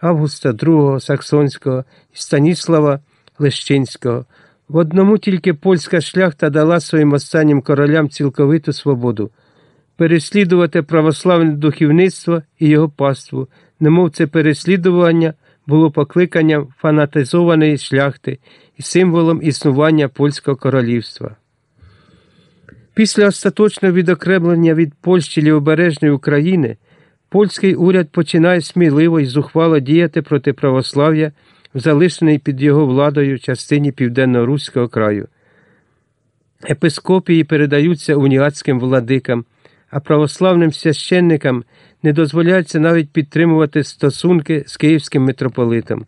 Августа II Саксонського і Станіслава Лещинського. В одному тільки польська шляхта дала своїм останнім королям цілковиту свободу переслідувати православне духовництво і його паству, немов це переслідування було покликанням фанатизованої шляхти і символом існування польського королівства. Після остаточного відокремлення від Польщі лівобережної України польський уряд починає сміливо і зухвало діяти проти православ'я в залишеній під його владою частині Південно-Руського краю. Епископії передаються уніатським владикам, а православним священникам не дозволяється навіть підтримувати стосунки з київським митрополитом.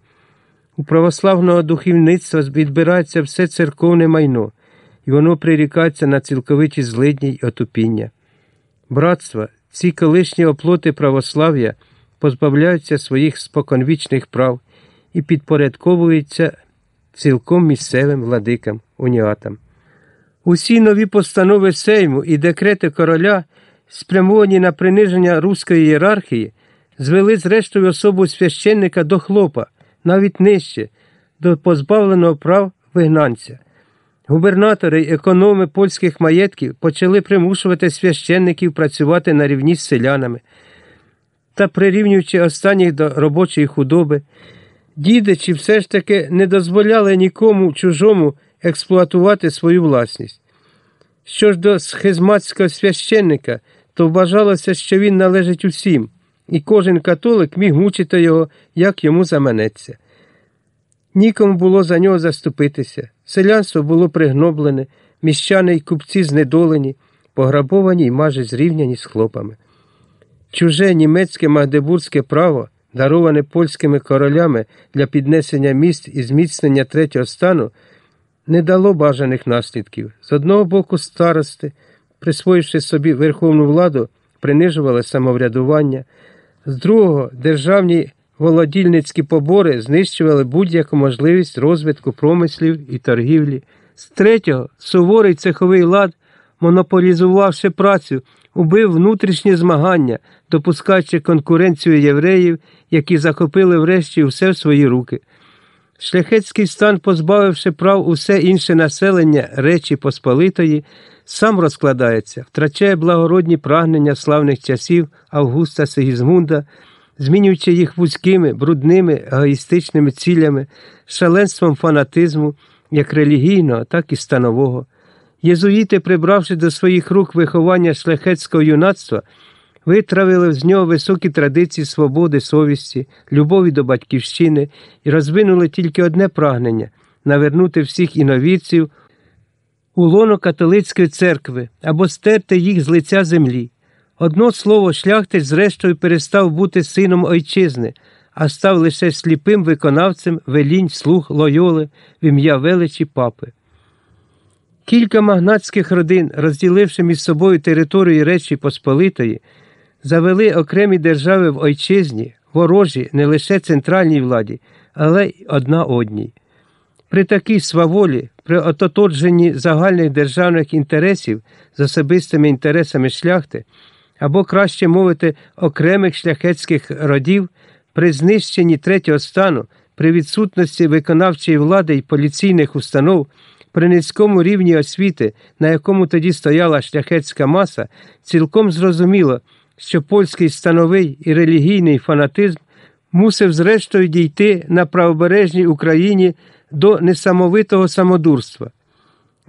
У православного духовництва відбирається все церковне майно, і воно прирікається на цілковиті злидні й отупіння. Братства, ці колишні оплоти православ'я позбавляються своїх споконвічних прав і підпорядковуються цілком місцевим владикам, уніатам. Усі нові постанови Сейму і декрети короля, спрямовані на приниження руської ієрархії, звели зрештою особу священника до хлопа, навіть нижче, до позбавленого прав вигнанця. Губернатори й економи польських маєтків почали примушувати священників працювати на рівні з селянами та прирівнюючи останніх до робочої худоби, дідичі все ж таки не дозволяли нікому чужому експлуатувати свою власність. Що ж до схизматського священника, то вважалося, що він належить усім, і кожен католик міг мучити його, як йому заманеться. Нікому було за нього заступитися, селянство було пригноблене, міщани й купці знедолені, пограбовані й майже зрівняні з хлопами. Чуже німецьке магдебурзьке право, дароване польськими королями для піднесення міст і зміцнення третього стану, не дало бажаних наслідків. З одного боку, старости, присвоївши собі верховну владу, принижували самоврядування, з другого державні володільницькі побори знищували будь-яку можливість розвитку промислів і торгівлі. З третього, суворий цеховий лад, монополізувавши працю, убив внутрішнє змагання, допускаючи конкуренцію євреїв, які захопили врешті все в свої руки. Шляхетський стан, позбавивши прав усе інше населення Речі Посполитої, сам розкладається, втрачає благородні прагнення славних часів Августа Сигізмунда, змінюючи їх вузькими, брудними, егоїстичними цілями, шаленством фанатизму, як релігійного, так і станового. Єзуїти, прибравши до своїх рук виховання шляхетського юнацтва, витравили з нього високі традиції свободи, совісті, любові до батьківщини і розвинули тільки одне прагнення навернути всіх іновірців у лоно католицької церкви або стерти їх з лиця землі. Одно слово, шляхтич, зрештою, перестав бути сином ойчизни, а став лише сліпим виконавцем велінь слуг лойоли в ім'я величі папи. Кілька магнатських родин, розділивши між собою територію Речі Посполитої, завели окремі держави в ойчизні, ворожі не лише центральній владі, але й одна одній. При такій сваволі, при ототодженні загальних державних інтересів з особистими інтересами шляхти, або, краще мовити, окремих шляхетських родів, при знищенні третього стану, при відсутності виконавчої влади і поліційних установ, при низькому рівні освіти, на якому тоді стояла шляхетська маса, цілком зрозуміло, що польський становий і релігійний фанатизм мусив зрештою дійти на правобережній Україні до несамовитого самодурства.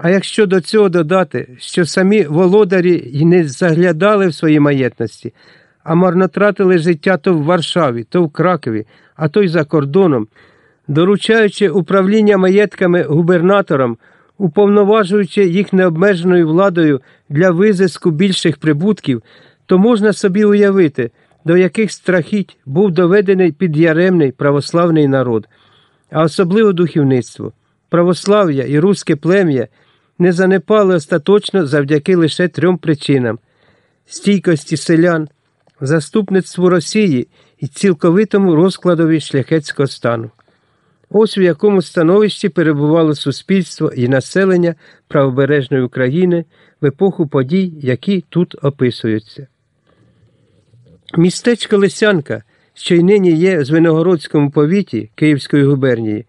А якщо до цього додати, що самі володарі й не заглядали в свої маєтності, а марнотратили життя то в Варшаві, то в Кракові, а то й за кордоном, доручаючи управління маєтками губернаторам, уповноважуючи їх необмеженою владою для визиску більших прибутків, то можна собі уявити, до яких страхіть був доведений підяремний православний народ, а особливо духовництво, православ'я і руське плем'я не занепали остаточно завдяки лише трьом причинам стійкості селян, заступництву Росії і цілковитому розкладові шляхетського стану. Ось в якому становищі перебувало суспільство і населення правобережної України в епоху подій, які тут описуються. Містечко Лисянка, що й нині є в Звенигородському повіті Київської губернії,